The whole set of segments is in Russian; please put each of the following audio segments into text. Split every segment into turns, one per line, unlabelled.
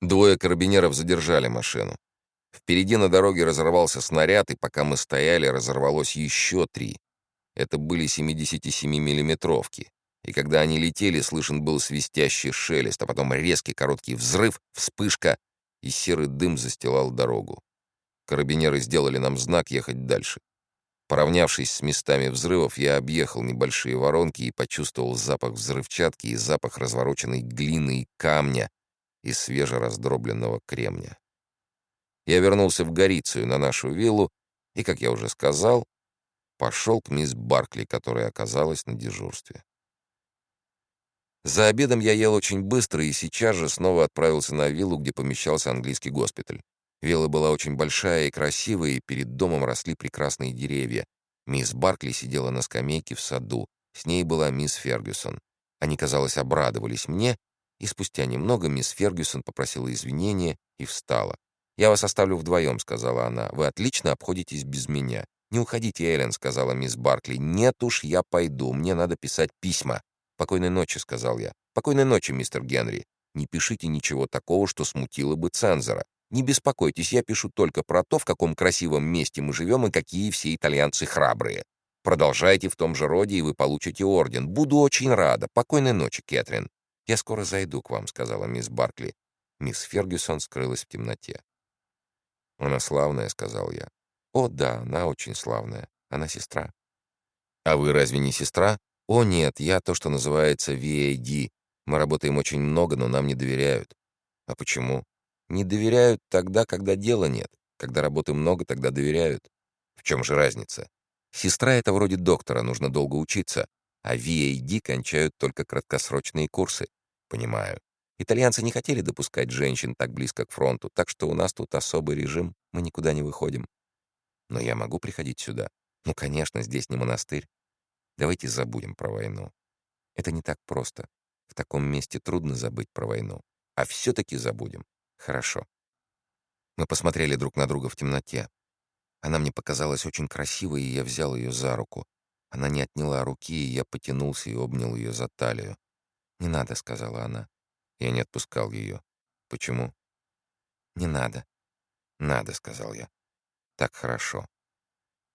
Двое карабинеров задержали машину. Впереди на дороге разорвался снаряд, и пока мы стояли, разорвалось еще три. Это были 77-миллиметровки. И когда они летели, слышен был свистящий шелест, а потом резкий короткий взрыв, вспышка, и серый дым застилал дорогу. Карабинеры сделали нам знак ехать дальше. Поравнявшись с местами взрывов, я объехал небольшие воронки и почувствовал запах взрывчатки и запах развороченной глины и камня и свежераздробленного кремня. Я вернулся в Горицию на нашу виллу и, как я уже сказал, пошел к мисс Баркли, которая оказалась на дежурстве. За обедом я ел очень быстро и сейчас же снова отправился на виллу, где помещался английский госпиталь. Вилла была очень большая и красивая, и перед домом росли прекрасные деревья. Мисс Баркли сидела на скамейке в саду. С ней была мисс Фергюсон. Они, казалось, обрадовались мне, и спустя немного мисс Фергюсон попросила извинения и встала. «Я вас оставлю вдвоем», — сказала она. «Вы отлично обходитесь без меня». «Не уходите, Эллен», — сказала мисс Баркли. «Нет уж, я пойду. Мне надо писать письма». «Покойной ночи», — сказал я. «Покойной ночи, мистер Генри. Не пишите ничего такого, что смутило бы цензора. Не беспокойтесь, я пишу только про то, в каком красивом месте мы живем и какие все итальянцы храбрые. Продолжайте в том же роде, и вы получите орден. Буду очень рада. Покойной ночи, Кэтрин. Я скоро зайду к вам, сказала мисс Баркли. Мисс Фергюсон скрылась в темноте. Она славная, сказал я. О, да, она очень славная. Она сестра. А вы разве не сестра? О, нет, я то, что называется VAD. Мы работаем очень много, но нам не доверяют. А почему? Не доверяют тогда, когда дела нет. Когда работы много, тогда доверяют. В чем же разница? Сестра — это вроде доктора, нужно долго учиться, а VAD кончают только краткосрочные курсы. Понимаю. Итальянцы не хотели допускать женщин так близко к фронту, так что у нас тут особый режим, мы никуда не выходим. Но я могу приходить сюда? Ну, конечно, здесь не монастырь. Давайте забудем про войну. Это не так просто. В таком месте трудно забыть про войну. А все-таки забудем. Хорошо. Мы посмотрели друг на друга в темноте. Она мне показалась очень красивой, и я взял ее за руку. Она не отняла руки, и я потянулся и обнял ее за талию. «Не надо», — сказала она. Я не отпускал ее. «Почему?» «Не надо». «Надо», — сказал я. «Так хорошо».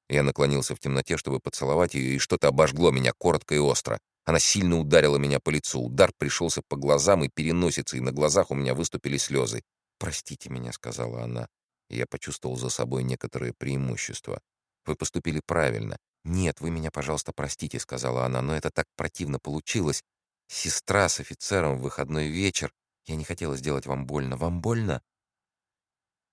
Я наклонился в темноте, чтобы поцеловать ее, и что-то обожгло меня коротко и остро. Она сильно ударила меня по лицу. Удар пришелся по глазам и переносице, и на глазах у меня выступили слезы. «Простите меня», — сказала она. Я почувствовал за собой некоторые преимущества. «Вы поступили правильно». «Нет, вы меня, пожалуйста, простите», — сказала она, «но это так противно получилось. Сестра с офицером в выходной вечер. Я не хотела сделать вам больно. Вам больно?»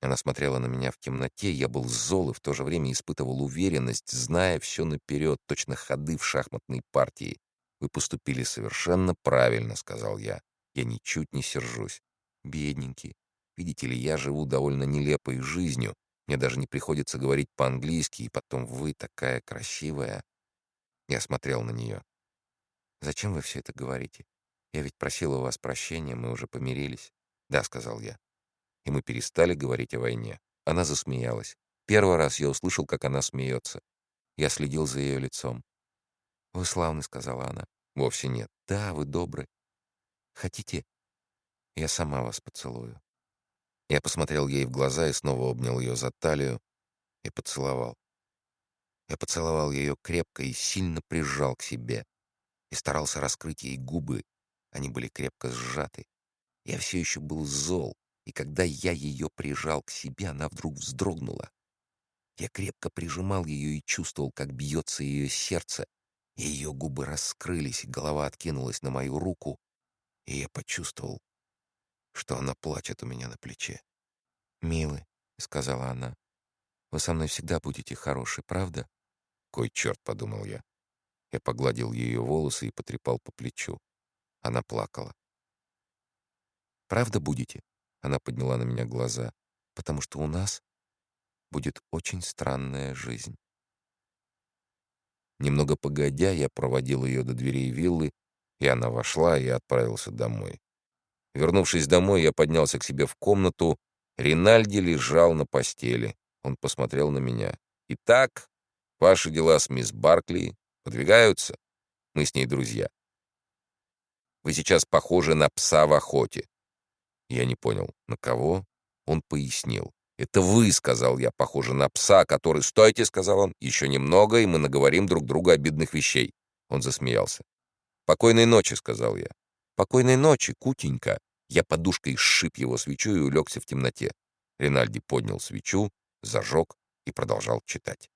Она смотрела на меня в темноте, я был зол и в то же время испытывал уверенность, зная все наперед, точно ходы в шахматной партии. «Вы поступили совершенно правильно», — сказал я. «Я ничуть не сержусь. Бедненький. Видите ли, я живу довольно нелепой жизнью. Мне даже не приходится говорить по-английски, и потом вы такая красивая». Я смотрел на нее. «Зачем вы все это говорите? Я ведь просил у вас прощения, мы уже помирились». «Да», — сказал я. И мы перестали говорить о войне. Она засмеялась. Первый раз я услышал, как она смеется. Я следил за ее лицом. «Вы славны», — сказала она. «Вовсе нет». «Да, вы добры. Хотите, я сама вас поцелую?» Я посмотрел ей в глаза и снова обнял ее за талию и поцеловал. Я поцеловал ее крепко и сильно прижал к себе и старался раскрыть ей губы. Они были крепко сжаты. Я все еще был зол, и когда я ее прижал к себе, она вдруг вздрогнула. Я крепко прижимал ее и чувствовал, как бьется ее сердце, и ее губы раскрылись, и голова откинулась на мою руку, и я почувствовал, что она плачет у меня на плече. «Милый», — сказала она, — «вы со мной всегда будете хороший, правда?» «Кой черт», — подумал я. Я погладил ее волосы и потрепал по плечу. Она плакала. «Правда будете?» Она подняла на меня глаза. «Потому что у нас будет очень странная жизнь». Немного погодя, я проводил ее до дверей виллы, и она вошла, и отправился домой. Вернувшись домой, я поднялся к себе в комнату. Ринальди лежал на постели. Он посмотрел на меня. «Итак, ваши дела с мисс Баркли Подвигаются? Мы с ней друзья. Вы сейчас похожи на пса в охоте. Я не понял, на кого? Он пояснил. «Это вы», — сказал я, похоже на пса, который... «Стойте», — сказал он, — «еще немного, и мы наговорим друг другу обидных вещей». Он засмеялся. «Покойной ночи», — сказал я. «Покойной ночи, кутенька». Я подушкой сшиб его свечу и улегся в темноте. Ринальди поднял свечу, зажег и продолжал читать.